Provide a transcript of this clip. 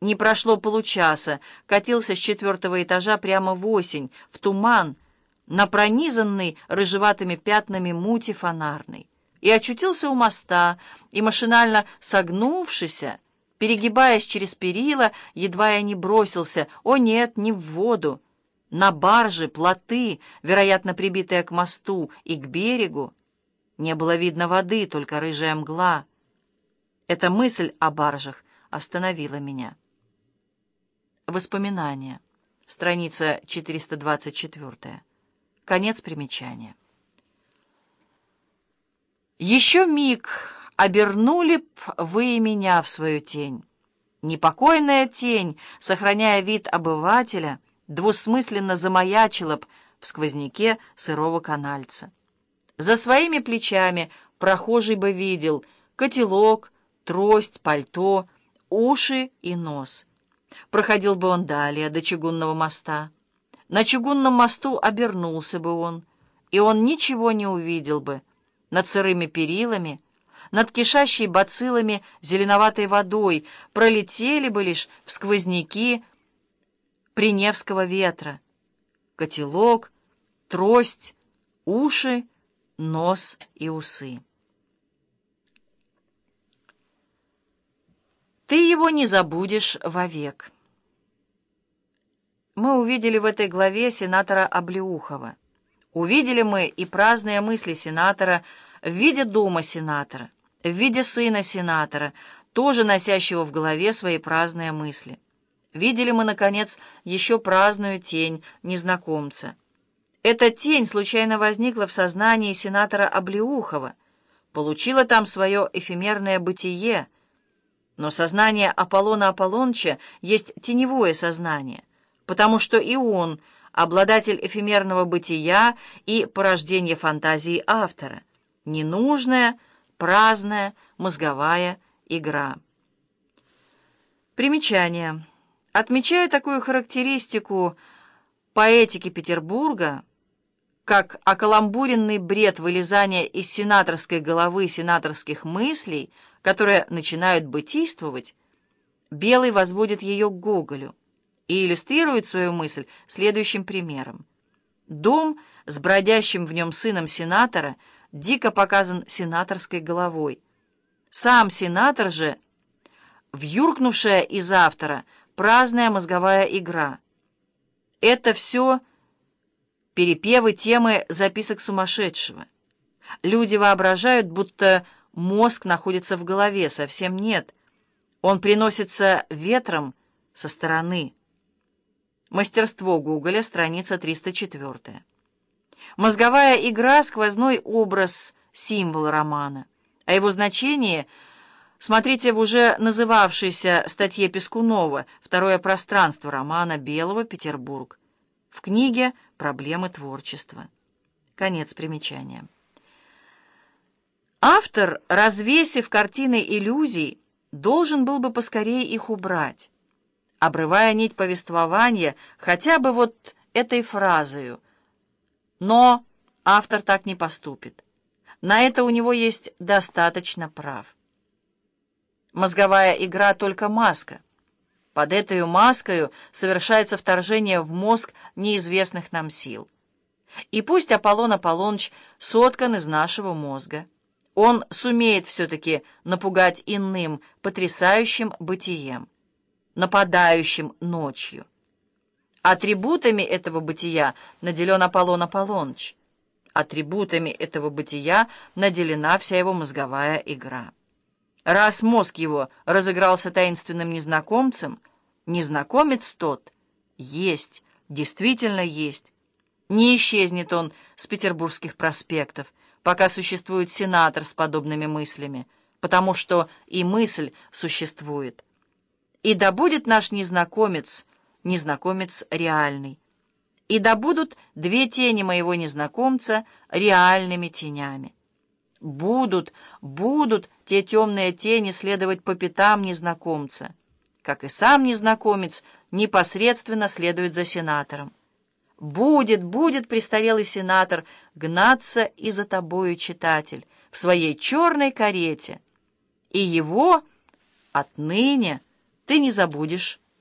Не прошло получаса, катился с четвертого этажа прямо в осень, в туман, на пронизанный рыжеватыми пятнами мути фонарной, и очутился у моста, и, машинально согнувшийся, перегибаясь через перила, едва я не бросился, о нет, не в воду, на баржи, плоты, вероятно, прибитые к мосту и к берегу. Не было видно воды, только рыжая мгла. Эта мысль о баржах остановила меня. Воспоминания. Страница 424. Конец примечания. Еще миг обернули б вы меня в свою тень. Непокойная тень, сохраняя вид обывателя, двусмысленно замаячила б в сквозняке сырого канальца. За своими плечами прохожий бы видел котелок, трость, пальто, уши и нос — Проходил бы он далее, до чугунного моста. На чугунном мосту обернулся бы он, и он ничего не увидел бы. Над сырыми перилами, над кишащей бациллами зеленоватой водой пролетели бы лишь в сквозняки Приневского ветра. Котелок, трость, уши, нос и усы. Ты его не забудешь вовек. Мы увидели в этой главе сенатора Облеухова. Увидели мы и праздные мысли сенатора в виде дома сенатора, в виде сына сенатора, тоже носящего в голове свои праздные мысли. Видели мы, наконец, еще праздную тень незнакомца. Эта тень случайно возникла в сознании сенатора Облеухова, получила там свое эфемерное бытие — но сознание Аполлона Аполлонча есть теневое сознание, потому что и он — обладатель эфемерного бытия и порождение фантазии автора. Ненужная, праздная, мозговая игра. Примечание. Отмечая такую характеристику поэтики Петербурга, как окаламбуренный бред вылезания из сенаторской головы сенаторских мыслей — которые начинают бытийствовать, Белый возводит ее к Гоголю и иллюстрирует свою мысль следующим примером. Дом с бродящим в нем сыном сенатора дико показан сенаторской головой. Сам сенатор же, вюркнувшая из автора, праздная мозговая игра. Это все перепевы темы записок сумасшедшего. Люди воображают, будто мозг находится в голове, совсем нет. Он приносится ветром со стороны. Мастерство Гоголя, страница 304. Мозговая игра — сквозной образ, символ романа. О его значении смотрите в уже называвшейся статье Пескунова «Второе пространство» романа Белого «Петербург» в книге «Проблемы творчества». Конец примечания. Автор, развесив картины иллюзий, должен был бы поскорее их убрать, обрывая нить повествования хотя бы вот этой фразою. Но автор так не поступит. На это у него есть достаточно прав. Мозговая игра — только маска. Под этой маскою совершается вторжение в мозг неизвестных нам сил. И пусть Аполлон Аполлоныч соткан из нашего мозга он сумеет все-таки напугать иным потрясающим бытием, нападающим ночью. Атрибутами этого бытия наделен Аполлон Аполлоныч. Атрибутами этого бытия наделена вся его мозговая игра. Раз мозг его разыгрался таинственным незнакомцем, незнакомец тот есть, действительно есть. Не исчезнет он с петербургских проспектов, пока существует сенатор с подобными мыслями, потому что и мысль существует. И да будет наш незнакомец, незнакомец реальный. И да будут две тени моего незнакомца реальными тенями. Будут, будут те темные тени следовать по пятам незнакомца, как и сам незнакомец непосредственно следует за сенатором. Будет, будет престарелый сенатор гнаться и за тобою, читатель, в своей черной карете. И его отныне ты не забудешь